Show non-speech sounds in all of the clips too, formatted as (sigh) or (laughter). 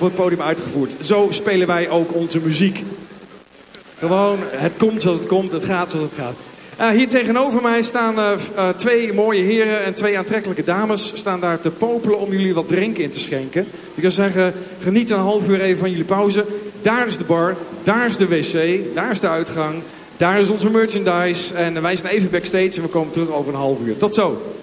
op het podium uitgevoerd. Zo spelen wij ook onze muziek. Gewoon, het komt zoals het komt, het gaat zoals het gaat. Uh, hier tegenover mij staan uh, uh, twee mooie heren en twee aantrekkelijke dames. Staan daar te popelen om jullie wat drinken in te schenken. Dus ik kan zeggen, geniet een half uur even van jullie pauze. Daar is de bar, daar is de wc, daar is de uitgang. Daar is onze merchandise. En wij zijn even backstage en we komen terug over een half uur. Tot zo.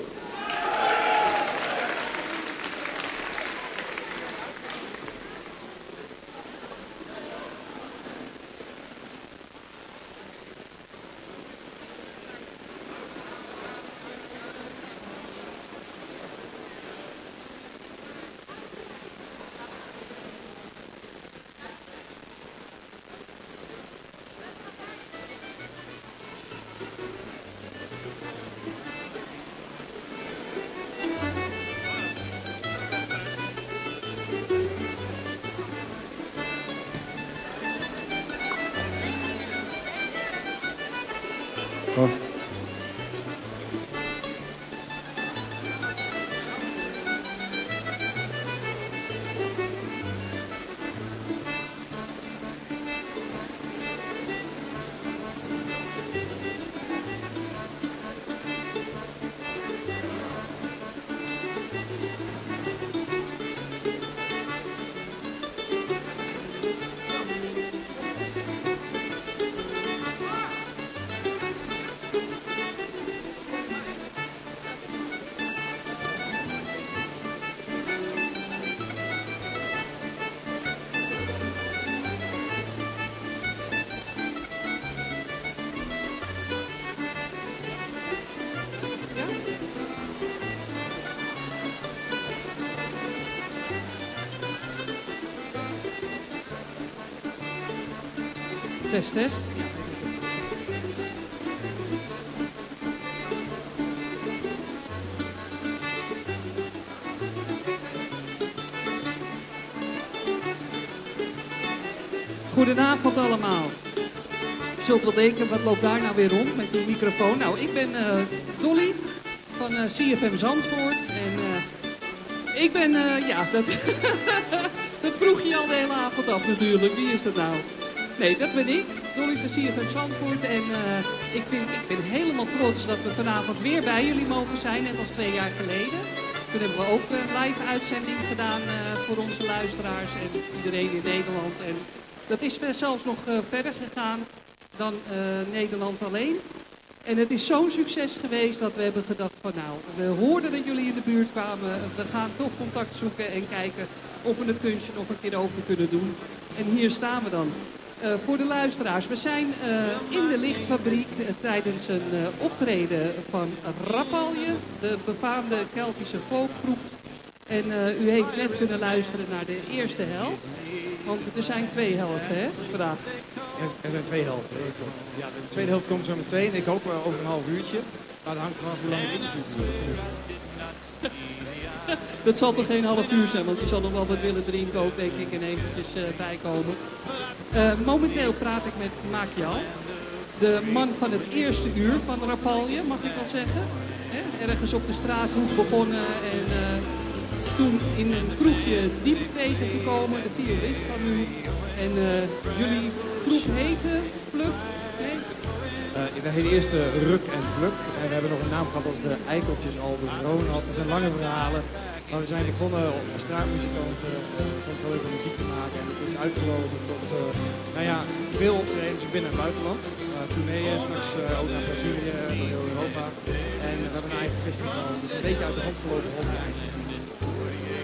Test. Goedenavond allemaal. Je zult wel denken, wat loopt daar nou weer rond met die microfoon? Nou, ik ben uh, Dolly van uh, CFM Zandvoort. En uh, ik ben, ja, dat, (laughs) dat vroeg je al de hele avond af natuurlijk. Wie is dat nou? Nee, dat ben ik. Dolly Versier van Zandvoort. En uh, ik, vind, ik ben helemaal trots dat we vanavond weer bij jullie mogen zijn. Net als twee jaar geleden. Toen hebben we ook een live uitzending gedaan uh, voor onze luisteraars en iedereen in Nederland. En dat is zelfs nog verder gegaan dan Nederland alleen. En het is zo'n succes geweest dat we hebben gedacht van nou, we hoorden dat jullie in de buurt kwamen. We gaan toch contact zoeken en kijken of we het kunstje nog een keer over kunnen doen. En hier staan we dan. Uh, voor de luisteraars, we zijn uh, in de lichtfabriek uh, tijdens een optreden van Rapalje, de befaamde Keltische folkgroep. En u heeft net kunnen luisteren naar de eerste helft, want er zijn twee helften hè, vandaag. Er, zijn twee helften, ja, de tweede helft komt zo meteen, ik hoop over een half uurtje. Maar dat hangt vanaf hoe lang het duurt. (laughs) dat zal toch geen half uur zijn, want je zal nog wel wat willen drinken ook, denk ik, en eventjes uh, bijkomen. Uh, momenteel praat ik met Makial, de man van het eerste uur van Rapalje, mag ik wel zeggen. Hè? Ergens op de straathoek begonnen en uh, toen in een kroegje diep tegengekomen, de violist van u. En jullie groep heette Pluk, nee? Uh, dat heet eerst uh, Ruk en Pluk. En we hebben nog een naam gehad als de Eikeltjes Album Ronald. Dat zijn lange verhalen. Maar we zijn begonnen op straatmuzikanten uh, van leuke muziek te maken. En het is uitgelopen tot nou ja, veel optredens binnen en buitenland. tourneeën, straks ook naar Brazilië, door heel Europa. En we hebben een eigen festival. Dus een beetje uit de hand gelopen hobby.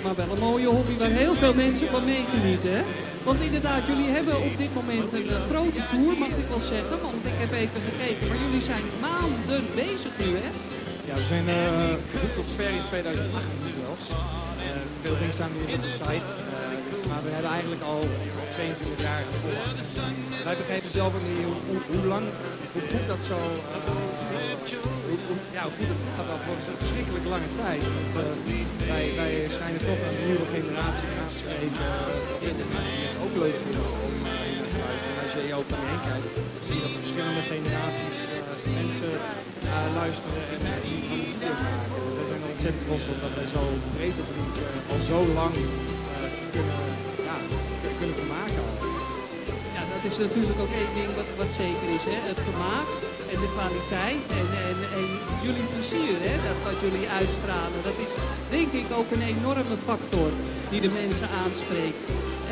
Maar wel een mooie hobby waar heel veel mensen van meegenieten. Hè? Want inderdaad, jullie hebben op dit moment een uh, grote tour, mag ik wel zeggen. Want ik heb even gekeken, maar jullie zijn maanden bezig nu, hè? Ja, we zijn uh, geboekt tot ver in 2018 zelfs. Uh, veel dingen staan nu op de site. Maar we hebben eigenlijk al 22 jaar volgen. Wij begrijpen zelf ook niet hoe, hoe, hoe, lang, hoe goed dat zo... Hoe, hoe, ja, hoe goed het gaat al voor een verschrikkelijk lange tijd. Want, wij, wij schijnen toch de nieuwe generatie aan te spreken. Uh, ook leuk vinden om uh, als je ook om je heen kijkt, zie je dat er verschillende generaties uh, mensen luisteren en die van muziek maken. Wij zijn er ontzettend trots op dat wij zo breed op al zo lang kunnen, ja, kunnen vermaken. Ja, dat is natuurlijk ook één ding wat, wat zeker is. Hè? Het vermaak en de kwaliteit en, en, jullie plezier, hè? Dat, dat jullie uitstralen. Dat is denk ik ook een enorme factor die de mensen aanspreekt.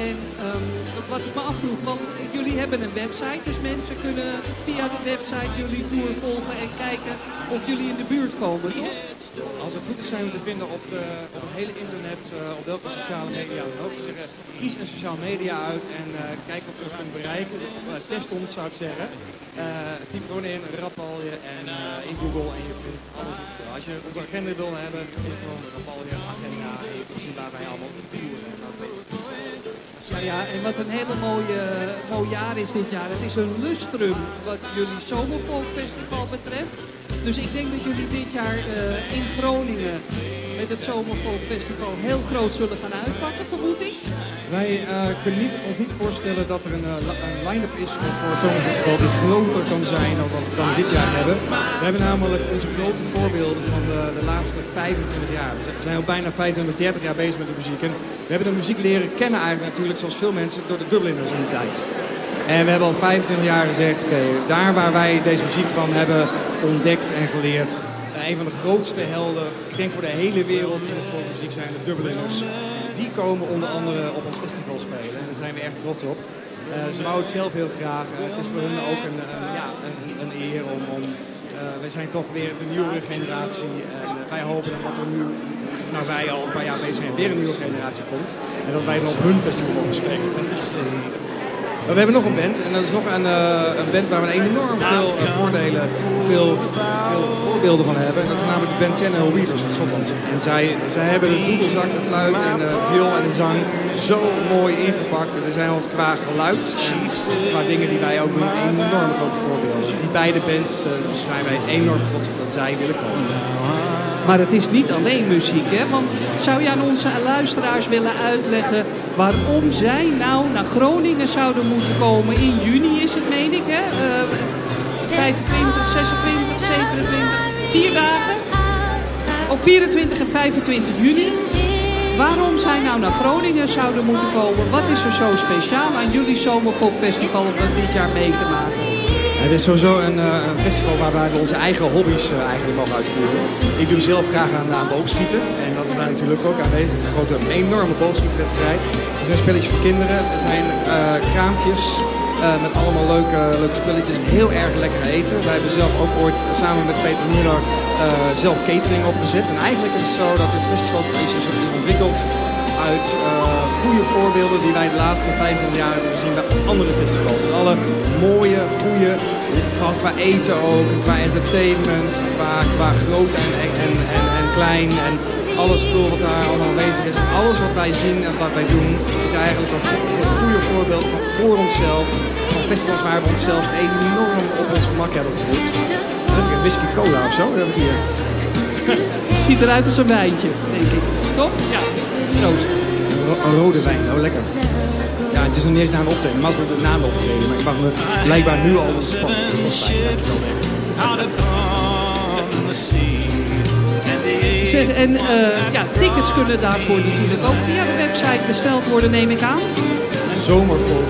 En ehm, wat ik me afvroeg, want jullie hebben een website, dus mensen kunnen via de website jullie tour volgen en kijken of jullie in de buurt komen, toch? Als het goed is zijn we te vinden op, de, op het hele internet, uh, op welke sociale media dan ook. Zeggen, kies een sociale media uit en uh, kijk of je ons kunt bereiken. Uh, test ons zou ik zeggen. typ gewoon in, Rapalje en in Google en je vindt alles. Als je op een agenda wil hebben, is gewoon Rapalje agenda en je waar wij allemaal toeren en dat nou ja, en wat een hele mooie, mooi jaar is dit jaar. Het is een lustrum wat jullie Zomervolkfestival betreft. Dus ik denk dat jullie dit jaar uh, in Groningen met het Zomervolkfestival heel groot zullen gaan uitpakken, vermoed ik. Wij uh, kunnen ons niet voorstellen dat er een, een line-up is voor het Zomerfestival die groter kan zijn dan wat we dan dit jaar hebben. We hebben namelijk onze grote voorbeelden van de, de laatste 25 jaar. We zijn al bijna 25, 30 jaar bezig met de muziek. En we hebben de muziek leren kennen eigenlijk natuurlijk, zoals veel mensen, door de Dubliners in die tijd. En we hebben al 25 jaar gezegd, oké, daar waar wij deze muziek van hebben ontdekt en geleerd, een van de grootste helden, ik denk voor de hele wereld in de muziek zijn de Dubliners. Die komen onder andere op ons festival spelen en daar zijn we echt trots op. Uh, ze wouden het zelf heel graag. Uh, het is voor hun ook een, ja, een, een eer om, om wij zijn toch weer de nieuwe generatie. En wij hopen dat er nu, nou wij al een paar jaar bezig zijn, weer een nieuwe generatie komt. En dat wij dan op hun festival mogen spelen. Maar we hebben nog een band en dat is nog een, uh, een band waar we enorm veel uh, voordelen, veel, veel voorbeelden van hebben. En dat is namelijk de band Hill Weavers uit Schotland. En zij, zij hebben de doedelzak, de fluit en de viool en de zang zo mooi ingepakt. Er zijn ons qua geluid en qua dingen die wij ook doen enorm grote voorbeelden. Die beide bands uh, zijn wij enorm trots op dat zij willen komen. Maar het is niet alleen muziek, hè? Want zou je aan onze luisteraars willen uitleggen waarom zij nou naar Groningen zouden moeten komen? In juni is het, meen ik, hè? Uh, 25, 26, 27, vier dagen. Op 24 en 25 juni. Waarom zij nou naar Groningen zouden moeten komen? Wat is er zo speciaal aan jullie Zomerpopfestival om dat dit jaar mee te maken? Het is sowieso een, uh, een, festival waarbij we onze eigen hobby's uh, eigenlijk mogen uitvoeren. Ik doe zelf graag aan, aan boogschieten en dat is daar natuurlijk ook aanwezig. Het is een grote, enorme boogschietenwedstrijd. Er zijn spelletjes voor kinderen, er zijn uh, kraampjes met allemaal leuke, leuke spelletjes en heel erg lekker eten. Wij hebben zelf ook ooit samen met Peter Muller zelf catering opgezet. En eigenlijk is het zo dat dit festival is, is ontwikkeld uit uh, goede voorbeelden die wij de laatste 25 jaar hebben gezien bij andere festivals. Alle mooie, goede, vooral qua eten ook, qua entertainment, qua, qua groot en, en, en, en klein en alles spul wat daar allemaal aanwezig is. Alles wat wij zien en wat wij doen is eigenlijk een, een goede voorbeeld van voor onszelf. Van festivals waar we onszelf enorm op ons gemak hebben gevoeld. Dan heb ik een whisky cola of zo, dat heb ik hier. Ziet eruit als een wijntje, denk ik. Toch? Ja. Een rode wijn, oh lekker. Ja, het is nog niet eens na een optreden. Mag we na een optreden, maar ik mag me blijkbaar nu al ontspannen. Dat is wel fijn. Zeg, en uh, ja, tickets kunnen daarvoor natuurlijk ook via de website besteld worden, neem ik aan. Zomervol.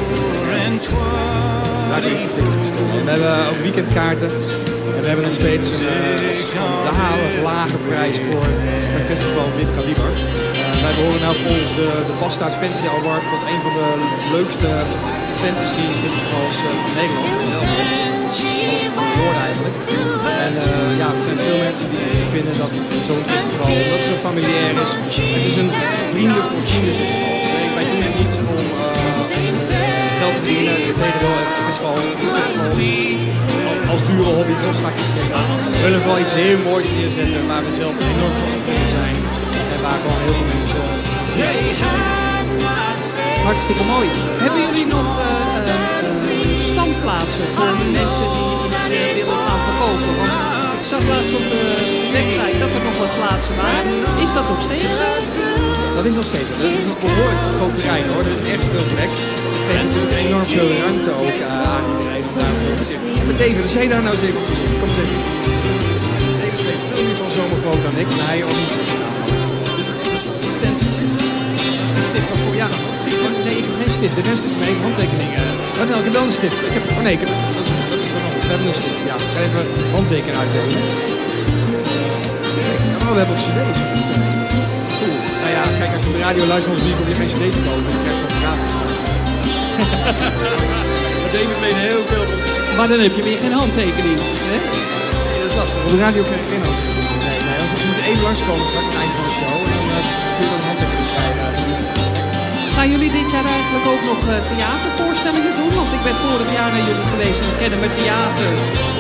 Daar kun je tickets bestellen. We hebben ook weekendkaarten. En we hebben nog steeds een uh, schandalig lage prijs voor een festival van dit kaliber. Wij behoren nou volgens de, de Bastaard Fantasy Award tot een van de leukste fantasy festivals uh, van Nederland. En ja, er zijn veel mensen die vinden dat zo'n festival, het zo familiair is, het is een vrienden voor festival. Wij doen het niet om geld te verdienen, tegendeel, het festival als dure hobby kost vaak iets. We willen wel iets heel moois neerzetten waar we zelf enorm trots op kunnen zijn. En waar gewoon heel veel mensen... Hartstikke mooi. Hebben jullie nog uh, uh, standplaatsen voor mensen die iets willen gaan verkopen? Want ik zag laatst op de website dat er nog wat plaatsen waren. Is dat nog steeds zo? Dat is nog steeds zo. Dat is een behoorlijk groot terrein hoor. Er is echt veel plek. Het geeft natuurlijk enorm veel ruimte ook aan iedereen om daar te zitten. Maar David, als jij daar nou zit, kom eens even. David weet veel meer van zomerfoto dan ik, maar hij organiseert stand. Stift waarvoor, ja, nee, geen stift. De rest is mee handtekeningen Oh, nou, ik heb wel een stift. Ik heb, oh nee, ik heb, dat, is, dat is van ons. We hebben een stift. Ja, ik ga even handtekenen uitdelen. Oh, we hebben ook cd's. Cool. Nou ja, kijk, als je op de radio luistert ons lief, hoef je geen cd's te kopen. Dan krijg je gewoon gratis. (laughs) Dat deed ik mee heel veel. Maar dan heb je weer geen handtekening. Hè? Nee, dat is lastig. Op de radio krijg je geen handtekening. Nee, nee, als je moet één langskomen straks aan het eind van de show. En dan uh, kun je dan een handtekening. Gaan jullie dit jaar eigenlijk ook nog uh, theatervoorstellingen doen? Want ik ben vorig jaar naar jullie geweest en kennen met theater.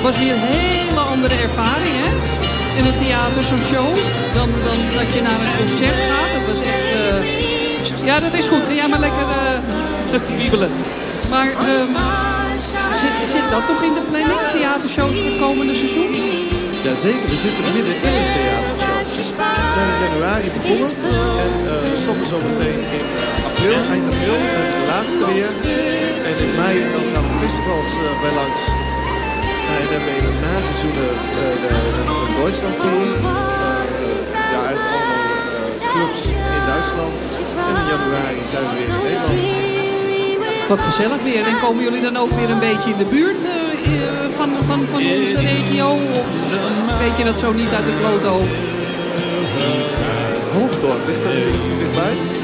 Was weer een hele andere ervaring, hè? In een theater, zo'n show. Dan, dan dat je naar een concert gaat. Dat was echt... Uh... Ja, dat is goed. Ga jij maar lekker uh, wiebelen. Maar um, zit, zit dat nog in de planning? Theatershows voor het komende seizoen? Jazeker, we zitten midden in een theatershow. We zijn in januari begonnen en uh, stoppen zo meteen in april, eind april, de laatste weer. En in mei dan gaan we festivals uh, bij langs. En dan hebben we in het naseizoen de, de, de Duitsland Tour. ja, eigenlijk allemaal clubs in Duitsland. En in januari zijn we weer in Nederland. Wat gezellig weer. En komen jullie dan ook weer een beetje in de buurt uh, van, van, van onze regio? Of weet je dat zo niet uit het blote hoofd? Hoofddorp, ligt dat dichtbij?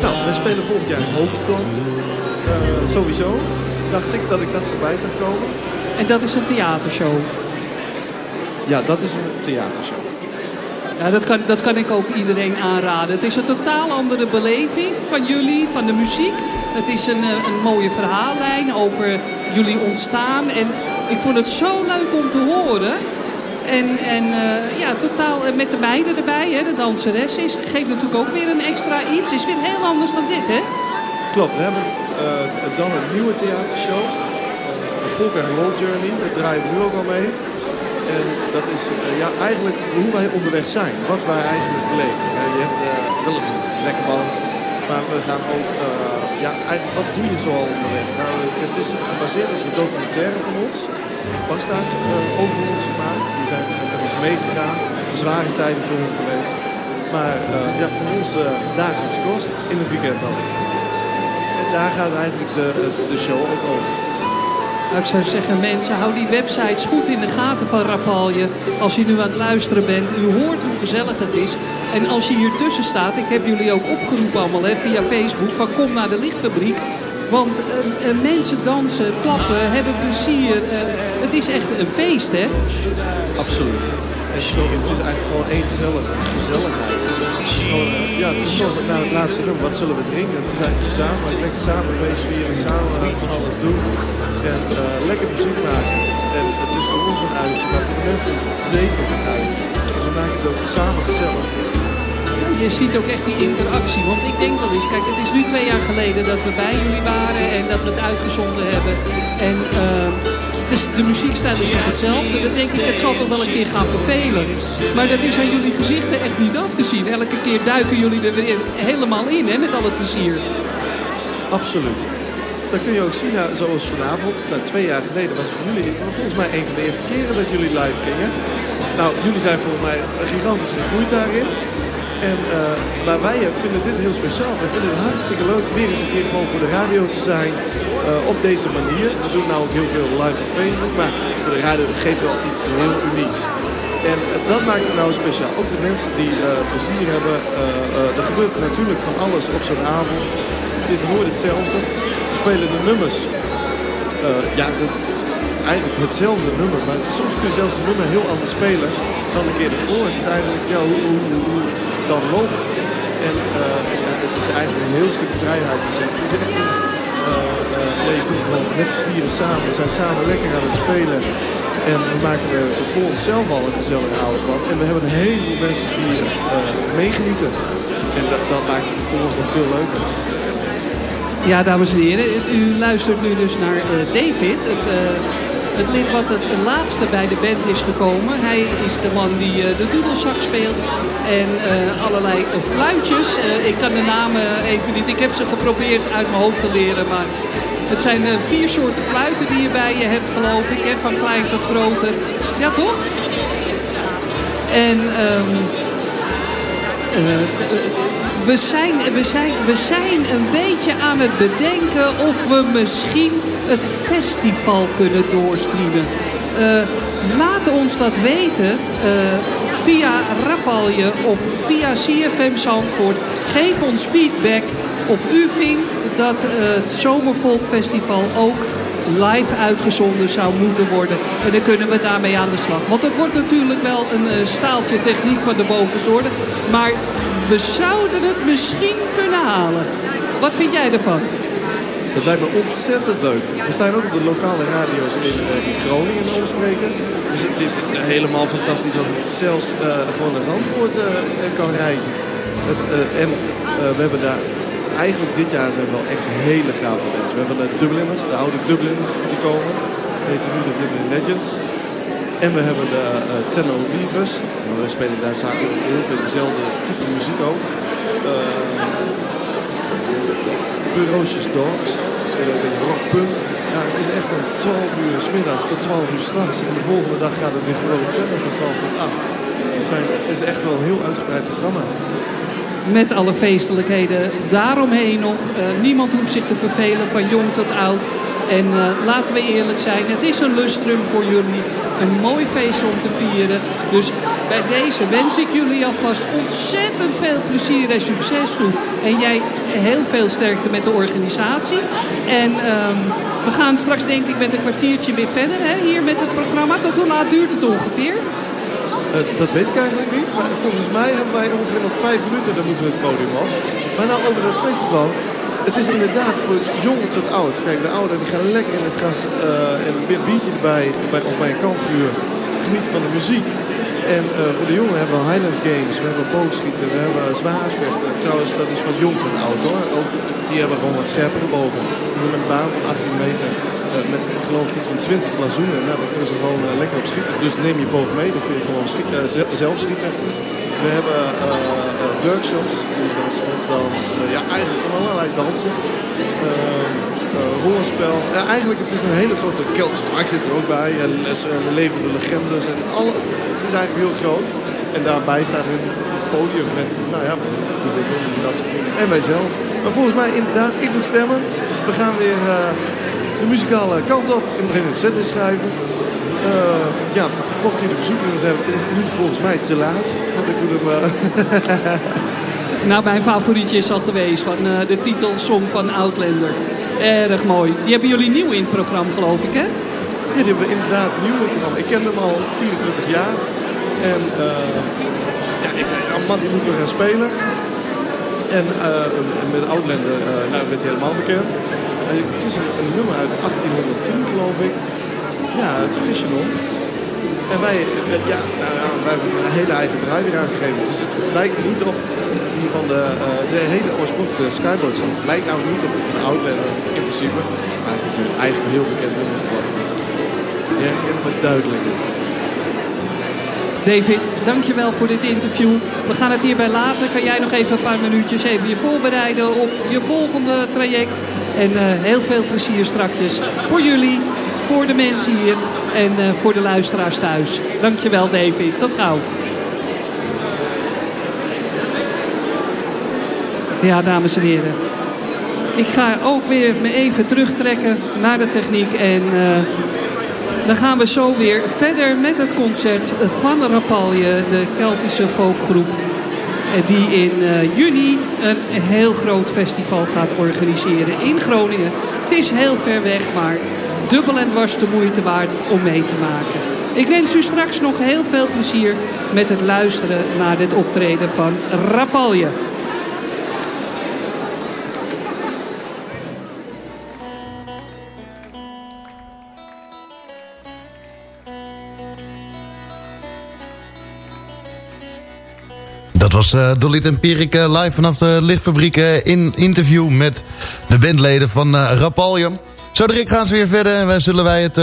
Nou, wij spelen volgend jaar in Hoofddorp. Uh, sowieso. Dacht ik dat ik dat voorbij zag komen. En dat is een theatershow? Ja, dat is een theatershow. Ja, dat kan, dat kan ik ook iedereen aanraden. Het is een totaal andere beleving van jullie, van de muziek. Het is een, een mooie verhaallijn over jullie ontstaan. En ik vond het zo leuk om te horen. En, en uh, ja, totaal met de meiden erbij, hè, de danseres is, geeft natuurlijk ook weer een extra iets. Is weer heel anders dan dit, hè? Klopt, we hebben uh, dan een nieuwe theatershow. De Folk and Roll Journey, daar draaien we nu ook al mee. En dat is ja, eigenlijk hoe wij onderweg zijn. Wat wij eigenlijk beleven. je hebt wel eens een lekker band. Maar we gaan ook ja, eigenlijk, wat doe je zoal onderweg? Nou, het is gebaseerd op de documentaire van ons. Bastaard uh, over ons gemaakt. Die zijn met ons meegegaan. Zware tijden voor hen geweest. Maar uh, ja, voor ons uh, dagelijks kost in het weekend al. En daar gaat eigenlijk de, de show ook over. Nou, ik zou zeggen, mensen, hou die websites goed in de gaten van Rapalje. Als je nu aan het luisteren bent, u hoort hoe gezellig het is. En als je hier tussen staat, ik heb jullie ook opgeroepen allemaal hè, via Facebook, van kom naar de lichtfabriek. Want uh, uh, mensen dansen, klappen, hebben plezier. Uh, het is echt een feest, hè? Absoluut. Het is, het is eigenlijk gewoon één gezellig, gezelligheid. Het is gewoon, ja, het is zoals het, nou, het laatste nummer, wat zullen we drinken? Het is eigenlijk gezamenlijk, lekker samen feest vieren, samen van alles doen. En lekker muziek maken. En het is voor ons een uitje, maar voor de mensen is het zeker een uitje. Dus het ook samen gezellig je ziet ook echt die interactie. Want ik denk wel eens, kijk, het is nu twee jaar geleden dat we bij jullie waren en dat we het uitgezonden hebben. En uh, dus de muziekstijl is nog hetzelfde. Dan denk ik, het zal toch wel een keer gaan vervelen. Maar dat is aan jullie gezichten echt niet af te zien. Elke keer duiken jullie er weer helemaal in, hè, met al het plezier. Absoluut. Dat kun je ook zien, nou, zoals vanavond. Nou, twee jaar geleden was het voor jullie volgens mij een van de eerste keren dat jullie live gingen. Nou, jullie zijn volgens mij gigantisch gegroeid daarin. En, uh, maar wij vinden dit heel speciaal. Wij vinden het hartstikke leuk weer eens een keer gewoon voor de radio te zijn. Uh, op deze manier. We doen nou ook heel veel live op Facebook. Maar voor de radio geeft wel iets heel unieks. En dat maakt het nou speciaal. Ook de mensen die plezier hebben. er gebeurt natuurlijk van alles op zo'n avond. Het is nooit hetzelfde. We spelen de nummers. ja, de, eigenlijk hetzelfde nummer. Maar soms kun je zelfs een nummer heel anders spelen dan een keer ervoor. Het is eigenlijk ja, hoe, hoe, hoe dan loopt. En uh, het is eigenlijk een heel stuk vrijheid. Het is echt een... Uh, uh, je met z'n vieren samen. We zijn samen lekker aan het spelen. En we maken er voor onszelf al een gezellige avond van. En we hebben een heleboel mensen die meegenieten. En dat, dat maakt het voor ons nog veel leuker. Ja, dames en heren, u luistert nu dus naar David, het het lid wat het laatste bij de band is gekomen. Hij is de man die uh, de doedelzak speelt en uh, allerlei fluitjes. Uh, ik kan de namen even niet, ik heb ze geprobeerd uit mijn hoofd te leren, maar het zijn vier soorten fluiten die je bij je hebt geloof ik, hè, van klein tot grote. Ja toch? En um, we zijn, we, zijn, we zijn een beetje aan het bedenken of we misschien het festival kunnen doorstreamen. Uh, laat ons dat weten uh, via Rapalje of via CFM Zandvoort. Geef ons feedback of u vindt dat uh, het Zomervolkfestival ook live uitgezonden zou moeten worden. En dan kunnen we daarmee aan de slag. Want het wordt natuurlijk wel een staaltje techniek van de bovenste orde. Maar we zouden het misschien kunnen halen. Wat vind jij ervan? Het lijkt me ontzettend leuk. We staan ook op de lokale radio's in, uh, in Groningen en omstreken. Dus het is helemaal fantastisch dat het zelfs uh, gewoon naar Zandvoort uh, kan reizen. En we hebben daar eigenlijk dit jaar zijn wel echt hele gave mensen. We hebben de Dubliners, de oude Dubliners die komen. Die heten nu de Dublin Legends. En we hebben de uh, Weavers. We spelen daar samen heel veel dezelfde type muziek ook. Uh, Ferocious Dogs. Een beetje rockpunk. Ja, het is echt van 12 uur s middags tot 12 uur s'nachts. En de volgende dag gaat het weer vrolijk verder van 12 tot 8. Het, zijn, het is echt wel een heel uitgebreid programma met alle feestelijkheden daaromheen nog. Uh, niemand hoeft zich te vervelen van jong tot oud. En uh, laten we eerlijk zijn, het is een lustrum voor jullie. Een mooi feest om te vieren. Dus bij deze wens ik jullie alvast ontzettend veel plezier en succes toe. En jij heel veel sterkte met de organisatie. En um, we gaan straks denk ik met een kwartiertje weer verder hè, hier met het programma. Tot hoe laat duurt het ongeveer? Uh, dat weet ik eigenlijk niet. Maar volgens mij hebben wij ongeveer nog vijf minuten. Dan moeten we het podium op. Maar nou over dat festival. Het is inderdaad voor jong tot oud. Kijk, de ouderen die gaan lekker in het gas uh, en een biertje erbij. Bij, of bij een kampvuur. Genieten van de muziek. En uh, voor de jongen hebben we Highland Games. We hebben boogschieten. We hebben zwaarsvechten. Trouwens, dat is van jong tot oud hoor. Ook, die hebben gewoon wat scherpere bogen. We hebben een baan van 18 meter. Uh, met geloof iets van 20 blazoenen. Nou, dan kunnen ze gewoon lekker op schieten. Dus neem je boog mee. Dan kun je gewoon schieten, zelf schieten. We hebben workshops. Dus dat godsdans. ja, eigenlijk van allerlei dansen. Ehm, rollenspel. Ja, eigenlijk het is een hele grote Keltische markt zit er ook bij. En levende legendes. En alle, het is eigenlijk heel groot. En daarbij staat een podium met, nou ja, de dat soort dingen. En mijzelf. Maar volgens mij inderdaad, ik moet stemmen. We gaan weer de muzikale kant op en beginnen het set schrijven. Ja, mocht u de verzoeknummers hebben, is het nu volgens mij te laat. Want ik moet hem... Uh... (laughs) nou, mijn favorietje is al geweest van uh, de titelsong van Outlander. Erg mooi. Die hebben jullie nieuw in het programma, geloof ik, hè? Ja, die hebben we inderdaad nieuw in het programma. Ik ken hem al 24 jaar. En ja, ik zei, oh man, die moeten we gaan spelen. En met Outlander nou, werd hij helemaal bekend. Het is een, een, nummer uit 1810, geloof ik. Ja, traditional. En wij, ja, nou, ja, wij hebben een hele eigen weer aangegeven. Dus het lijkt niet op die van de, uh, de hele oorspronkelijke Skyboard song. Het lijkt nou niet op de Outlander in principe. Maar het is een eigenlijk heel bekend nummer geworden. Herkent me duidelijk. David, dankjewel voor dit interview. We gaan het hierbij laten. Kan jij nog even een paar minuutjes even je voorbereiden op je volgende traject. En uh, heel veel plezier strakjes voor jullie, voor de mensen hier en uh, voor de luisteraars thuis. Dankjewel David. Tot gauw. Ja, dames en heren. Ik ga ook weer me even terugtrekken naar de techniek en... Uh, dan gaan we zo weer verder met het concert van Rapalje, de Keltische folkgroep. Die in juni een heel groot festival gaat organiseren in Groningen. Het is heel ver weg, maar dubbel en dwars de moeite waard om mee te maken. Ik wens u straks nog heel veel plezier met het luisteren naar dit optreden van Rapalje. Dat was uh, Tempierik uh, live vanaf de lichtfabriek uh, in interview met de bandleden van Rapalje. Zo direct gaan ze weer verder en zullen wij het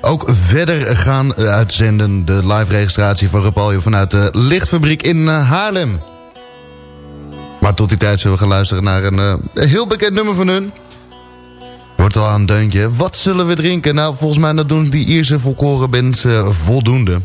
ook verder gaan uitzenden. De live registratie van Rapalje vanuit de lichtfabriek in Haarlem. Maar tot die tijd zullen we gaan luisteren naar een heel bekend nummer van hun. Wordt al aan een deuntje. Wat zullen we drinken? Nou, volgens mij dat doen die Ierse volkoren bands voldoende.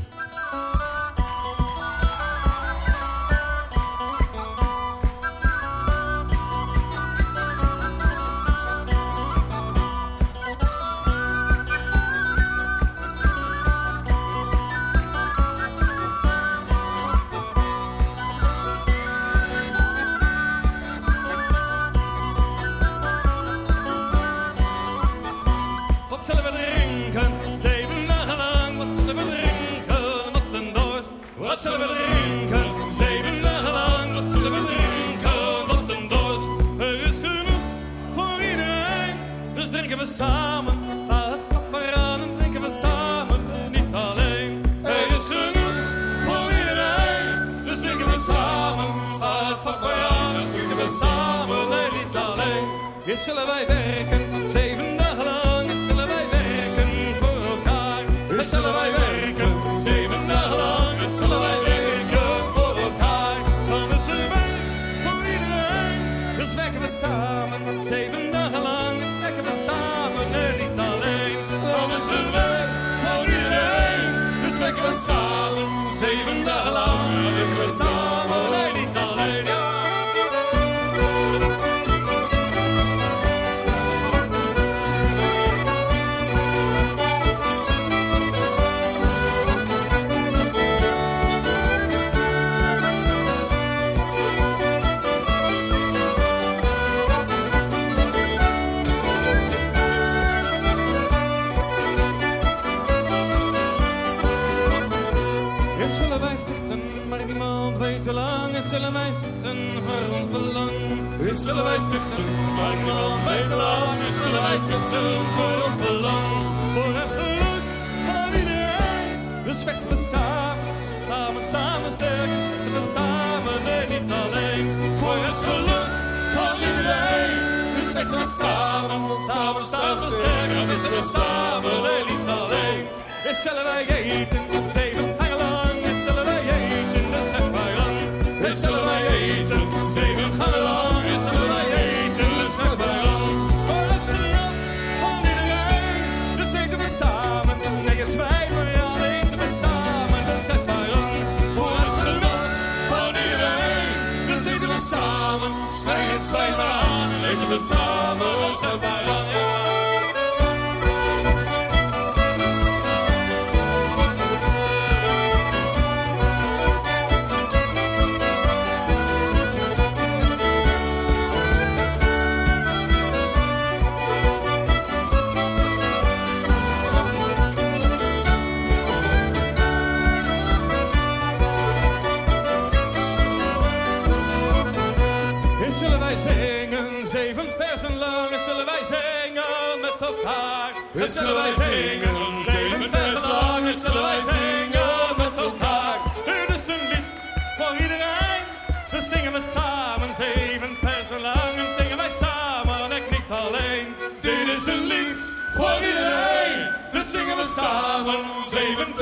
Eerst zullen wij werken, zullen wij vechten, weet te lang. Eerst zullen wij vechten voor ons belang. Voor het geluk van iedereen. Dus vechten we samen, samen staan we sterk. We samen en niet alleen. Voor het geluk van iedereen. Dus vechten we samen, samen staan we sterk. Vechten we samen en niet alleen. Eerst zullen wij eten, aan, eten we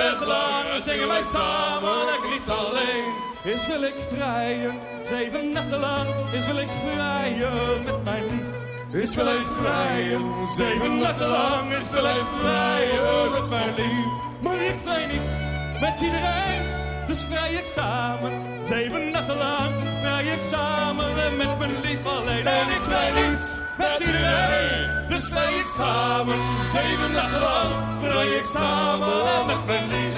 zeven versen lang. En zingen wij samen, ik niet alleen. Is wil ik vrijen, zeven nachten lang. Is wil ik vrijen met mijn lief. Is wil ik vrijen, zeven nachten lang. Is wil ik vrijen met mijn lief. Maar ik vrij niet met iedereen. Dus vrij ik samen, zeven nachten lang. Vrij ik samen en met mijn lief alleen. En ik vrij niet met iedereen. Dus vrij ik samen, zeven nachten lang. Vrij ik samen en met mijn lief.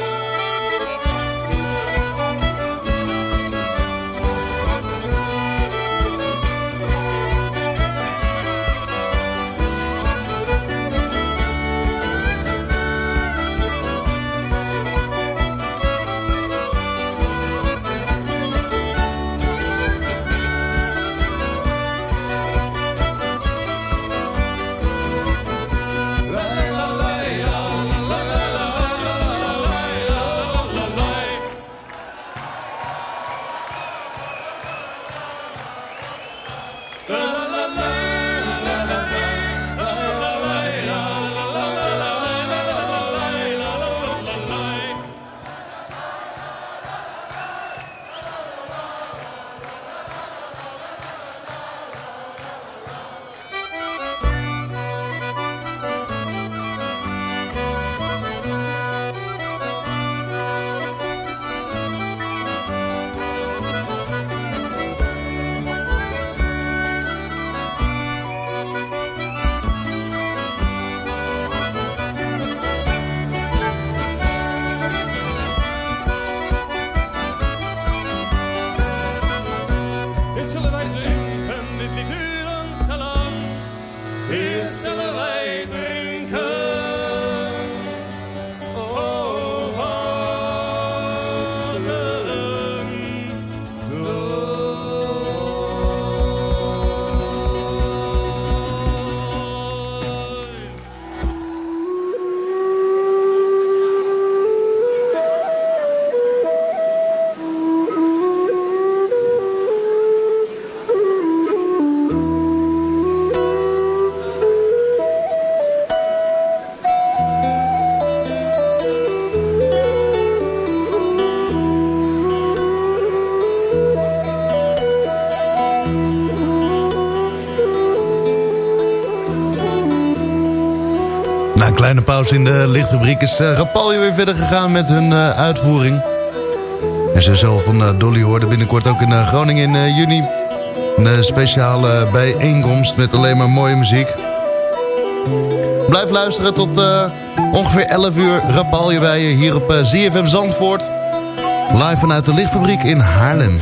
In de lichtfabriek is uh, Rapalje weer verder gegaan met hun uh, uitvoering. En ze zelf van uh, Dolly hoorde binnenkort ook in Groningen in juni. Een speciale bijeenkomst met alleen maar mooie muziek. Blijf luisteren tot ongeveer 11 uur Rapalje bij hier op ZFM Zandvoort. Live vanuit de lichtfabriek in Haarlem.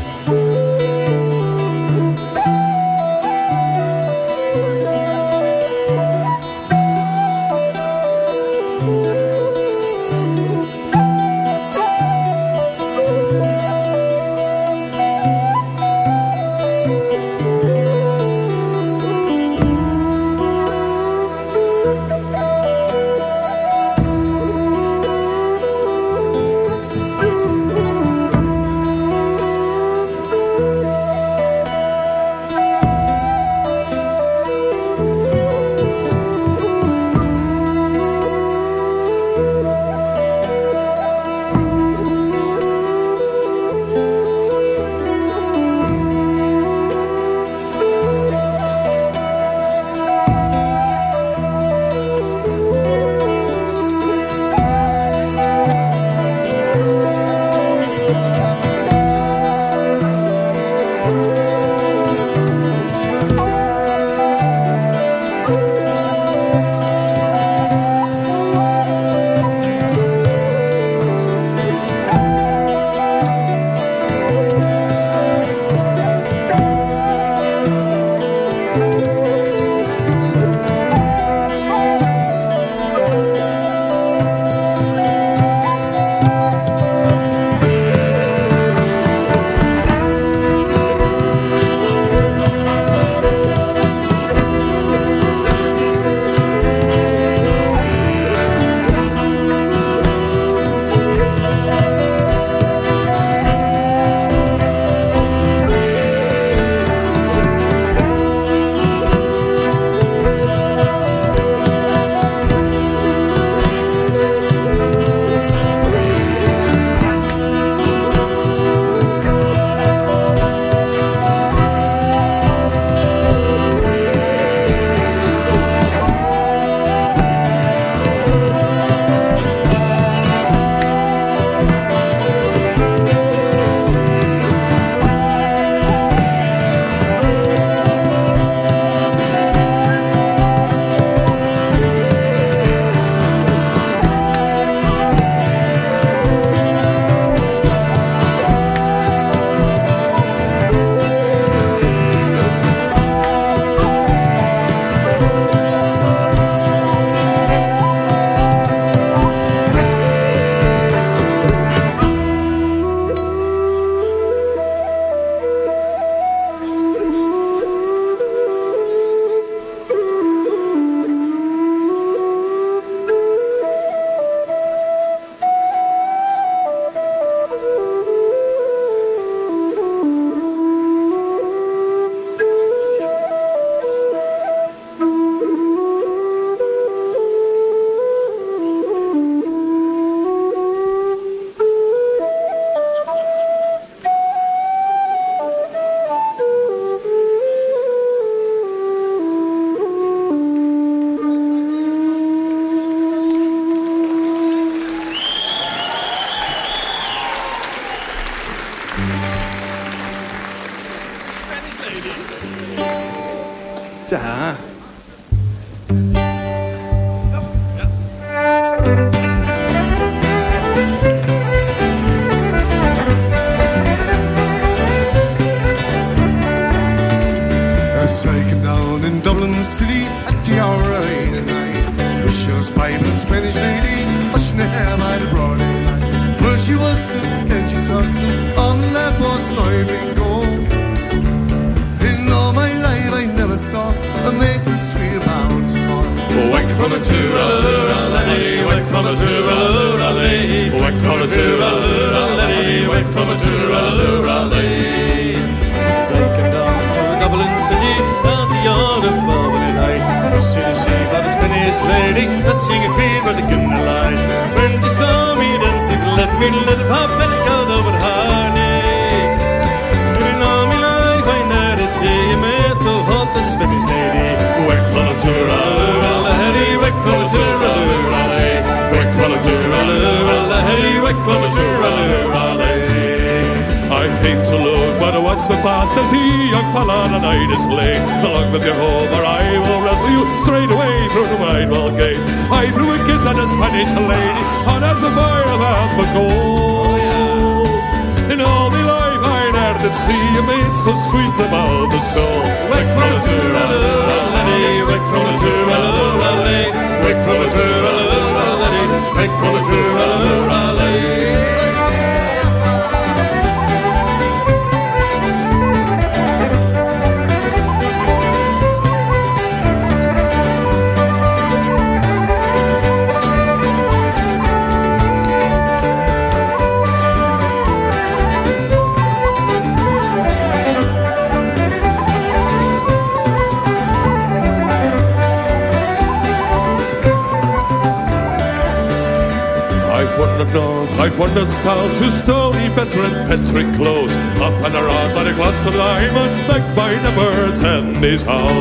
I've wandered south to Stony Better and Petrick Close, up and around by the Glasgow Diamond, back by the birds and his house.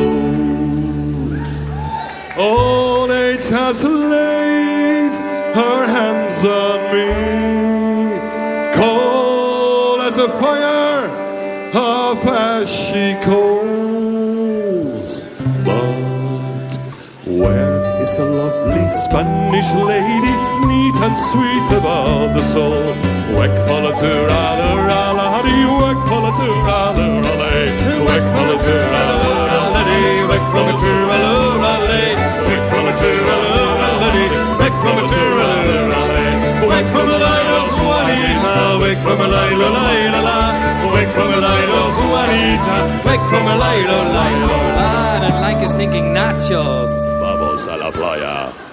Old age has laid her hands on me, cold as a fire, half as she is the lovely Spanish lady, neat and sweet about the soul. Wek fallaturale, rale, how do you wek fallaturale, rale? Eh. Wek fallaturale, rale, wek fallaturale, rale, wek fallaturale, rale, eh. wek fallaturale, rale, wek from the light of Juanita, wek from the light of Laila, wek from the light of Juanita, wek from the light of Laila. That ah, like is thinking nachos. Vamos a la playa.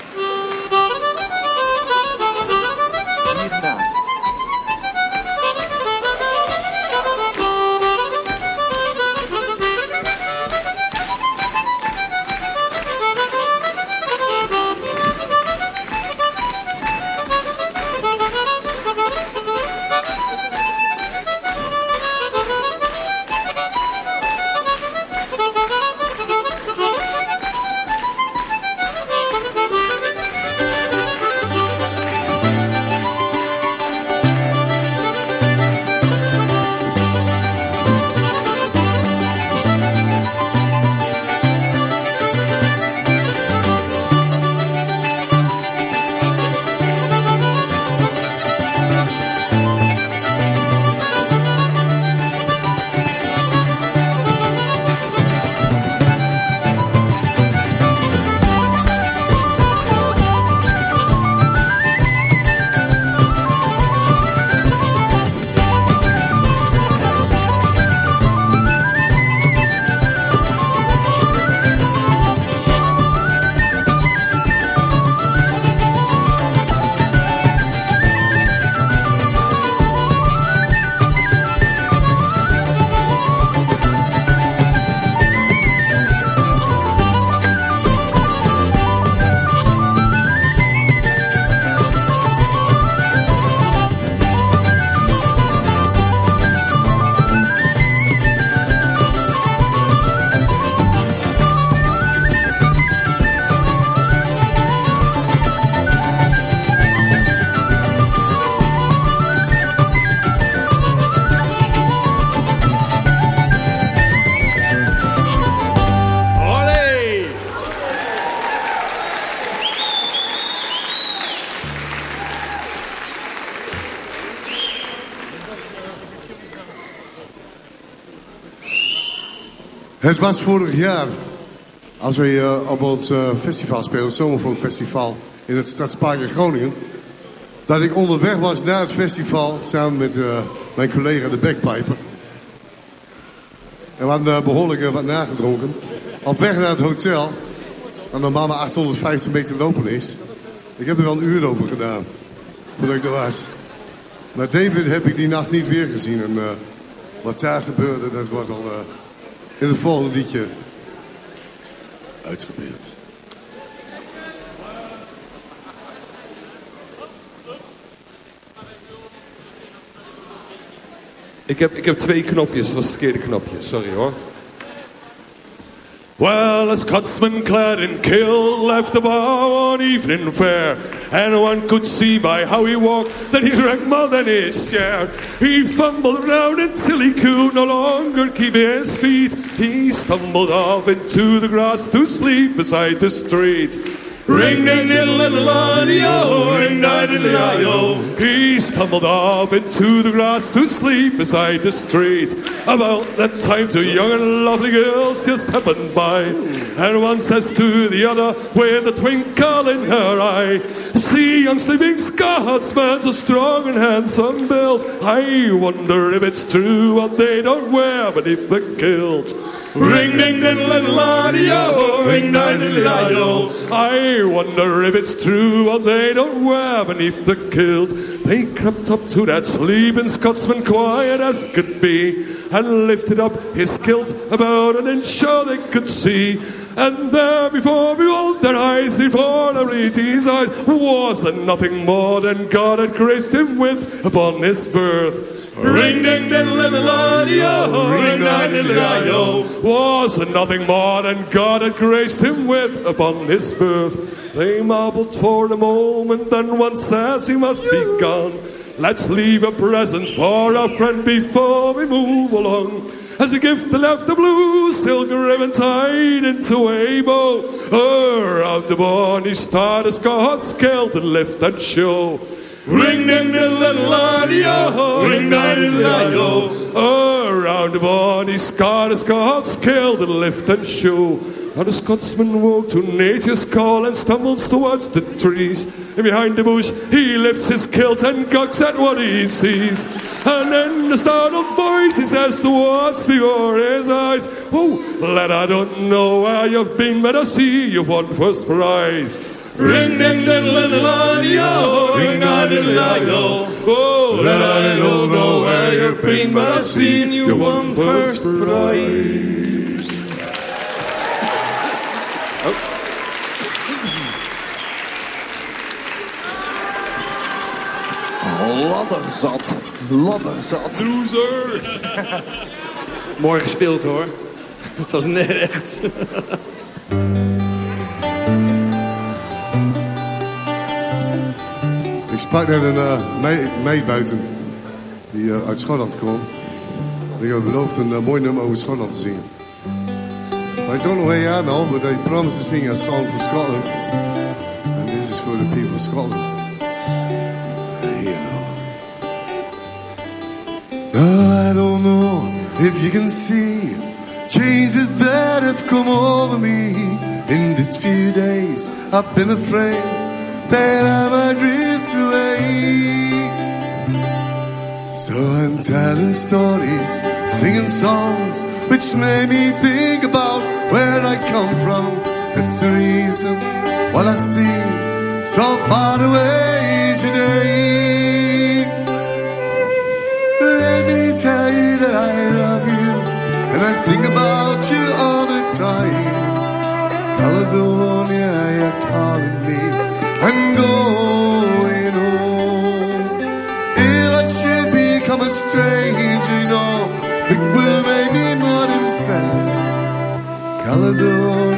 Het was vorig jaar, als wij uh, op ons uh, festival spelen, het in het Stadspark in Groningen, dat ik onderweg was naar het festival samen met uh, mijn collega de backpiper. En we hadden behoorlijk wat nagedronken. Op weg naar het hotel, waar normaal maar 850 meter lopen is. Ik heb er wel een uur over gedaan, voordat ik er was. Maar David heb ik die nacht niet weer gezien. En wat daar gebeurde, dat wordt al in het volgende liedje uitgebeeld. Ik heb, ik heb twee knopjes, dat was het verkeerde knopje, sorry hoor. Well, a Scotsman clad in kill left the bar one evening fair And one could see by how he walked that he drank more than his share. He fumbled around until he could no longer keep his feet. He stumbled off into the grass to sleep beside the street. Ring ding diddle diddle o, ring. He stumbled off into the grass to sleep beside the street. About that time, two young and lovely girls just happened by, and one says to the other with a twinkle in her eye, "See, young sleeping Scotsman, so strong and handsome built. I wonder if it's true what they don't wear beneath the kilt." Ring ding diddle diddle o, ring di diddle o. I wonder if it's true what they don't wear beneath the kilt. They crept up to that sleeping Scotsman, quiet as could be, and lifted up his kilt about an inch so they could see. And there before behold their eyes, before the his eyes, was nothing more than God had graced him with upon his birth. Ring ding diddle o, ring ding. Was nothing more than God had graced him with upon his birth. They marveled for a moment, then one says he must be gone. Let's leave a present for our friend before we move along. As a gift, left the blue silk ribbon tied into a bow. Around the bonny star, the Scots scaled and lift and show. Ring ding diddle diddle o, ring ding diddle o. Around the bonny scar, the Scots scaled and lift and show. And the Scotsman woke to nature's call and stumbles towards the trees. And behind the bush, he lifts his kilt and gawks at what he sees. And then the startled voice he says to what's before his eyes, Oh, lad, I don't know where you've been, but I see you've won first prize. Ring ding diddle diddle o, ring a diddle o. Oh, lad, I don't know where you've been, but I seen you won first prize. Ladderzat. Ladderzat. Loser! Mooi gespeeld hoor. Dat was net echt. Ik sprak net een uh, mee buiten die uh, uit Schotland kwam. En ik had beloofd een uh, mooi nummer over Schotland te zingen. I don't know where you are now, but I promised to sing a song for Scotland. And this is for the people of Scotland. Here now. I don't know if you can see changes that have come over me in these few days. I've been afraid that I might drift away. So I'm telling stories, singing songs, which made me think about where I come from. It's the reason why I seem so far away today. Let me tell you that I love you, and I think about you all the time. Caledonia, you're calling me, the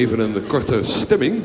even een korte stemming.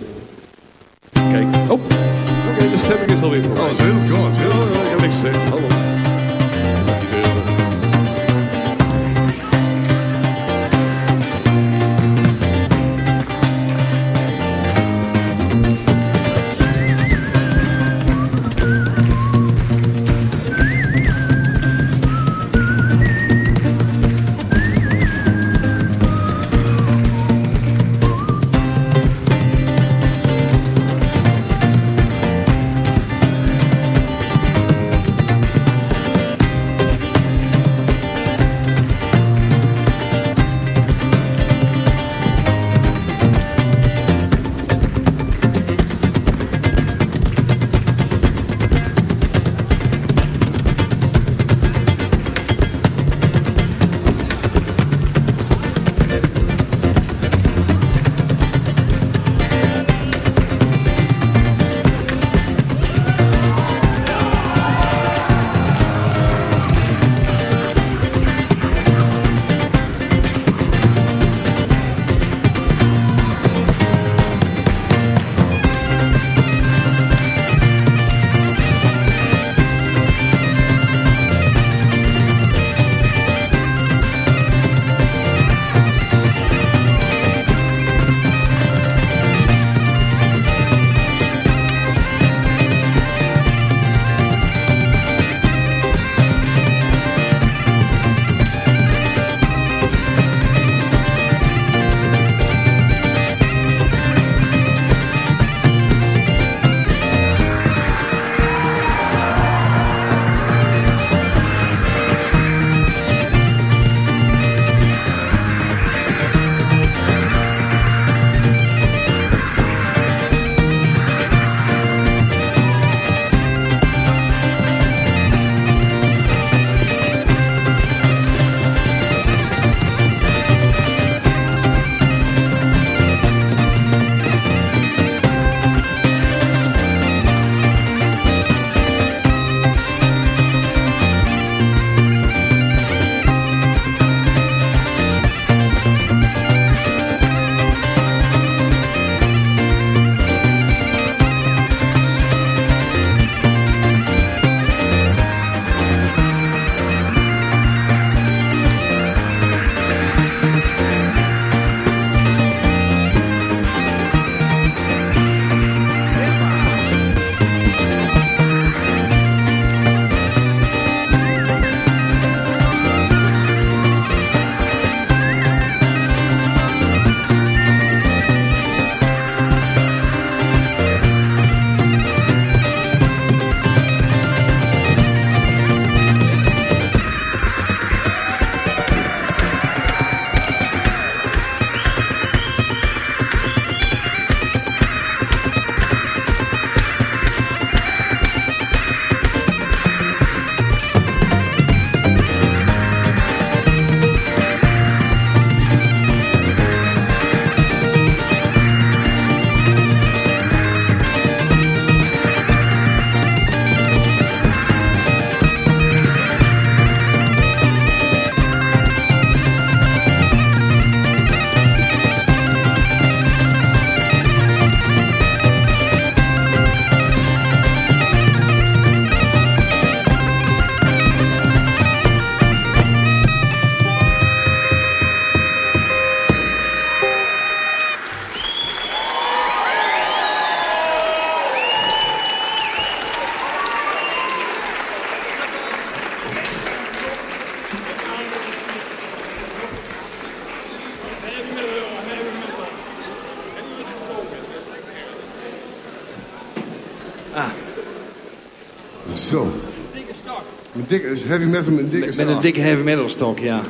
Dikke, heavy metal met een dikke Met, met een dikke heavy metal stok, ja.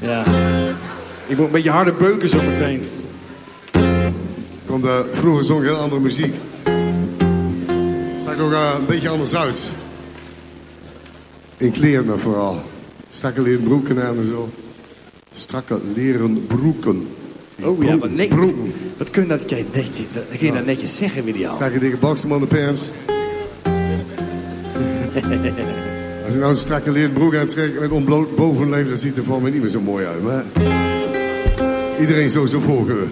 Ja. ja. Ik moet een beetje harde beuken zo meteen. Want eh, vroeger zong ik heel andere muziek. Zag er ook eh, een beetje anders uit. In kleren vooral. Strakke leren broeken aan en zo. Strakke leren broeken. Oh ja, wat, nee, Broeken. wat kun je dat, netjes, dat, dat kun je dat netjes zeggen, William. Strakke dikke boxerman de pants. (laughs) Als ik nou een strakke leren broek aantrek met ontbloot bovenleven, dan ziet er voor mij niet meer zo mooi uit. Maar iedereen zo zijn voorkeur.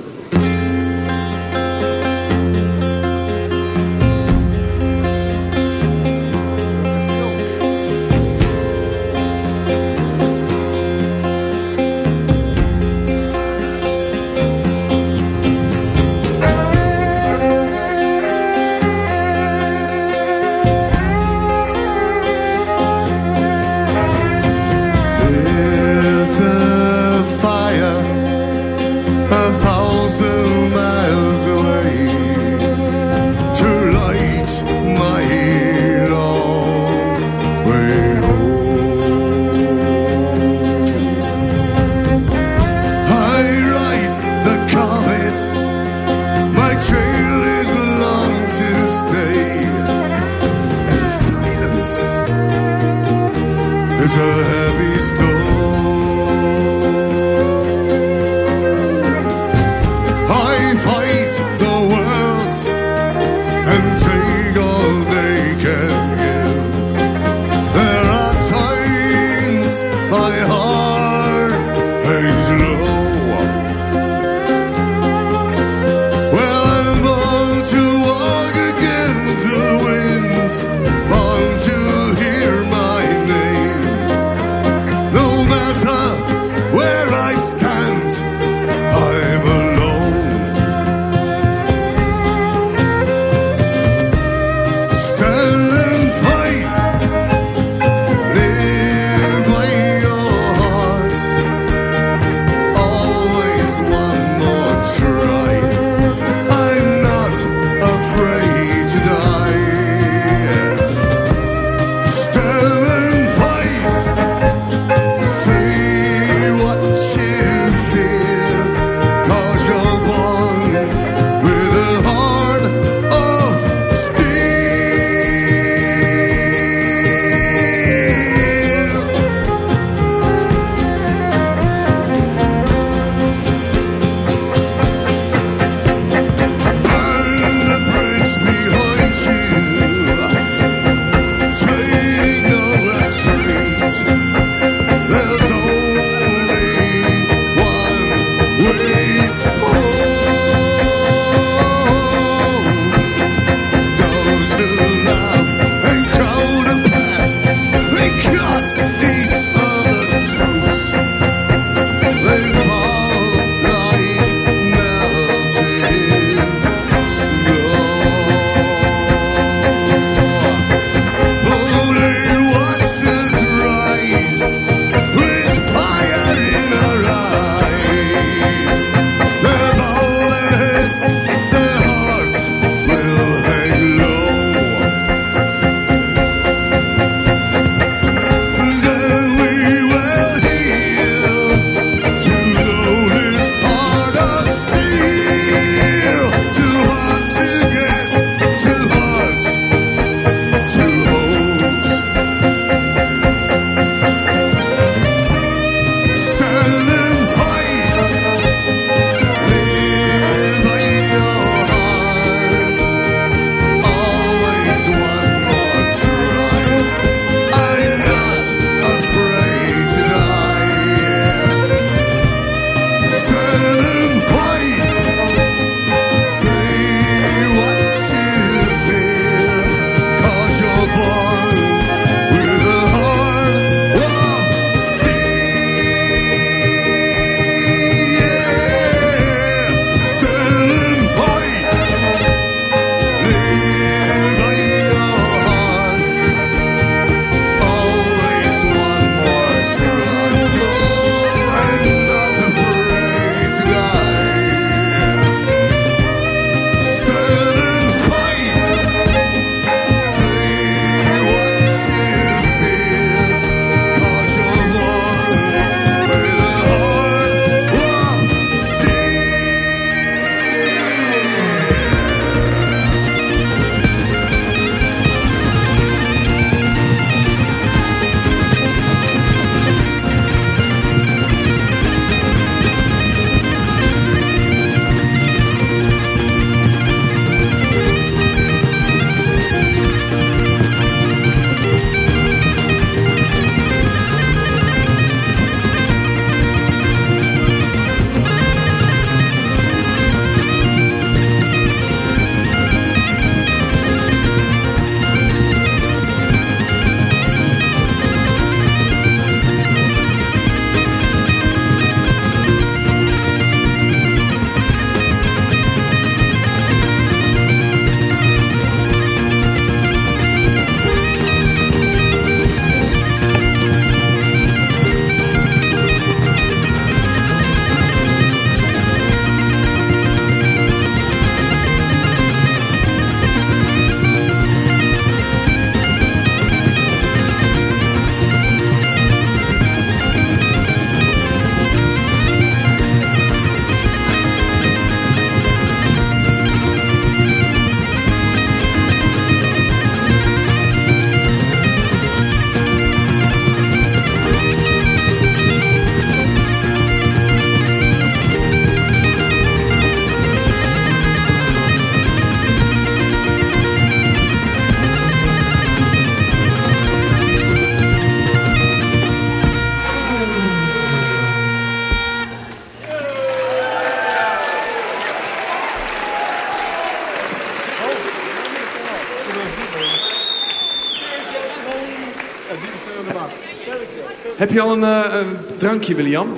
je al een, eh, drankje, William?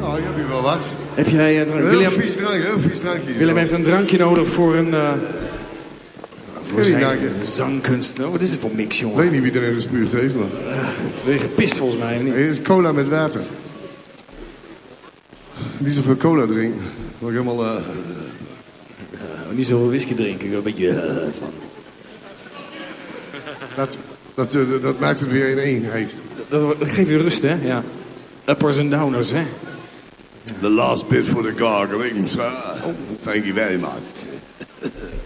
Nou, ik heb hier wel wat. Heb jij eh, een drankje? Heel William... vies drankje, een vies drankje. William heeft een drankje nodig voor een... Eh, voor zijn zangkunst. Nou, wat is het voor mix, jongen? Ik weet niet wie er in de spuurt heeft, man. ben je gepist volgens mij, niet? Het is cola met water. Niet zoveel cola drinken. Word ik helemaal... Uh... niet zoveel whisky drinken. Ik een beetje van. Dat, dat, dat, dat maakt het weer in eenheid dat, geeft je rust, hè? Ja. Uppers and downers, hè? The last bit for the gargling, sir. Oh. Thank you very much. (laughs)